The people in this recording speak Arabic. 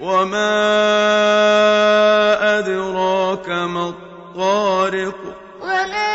وَمَا أَدْرَاكَ مَا الطَّارِقُ وَمَا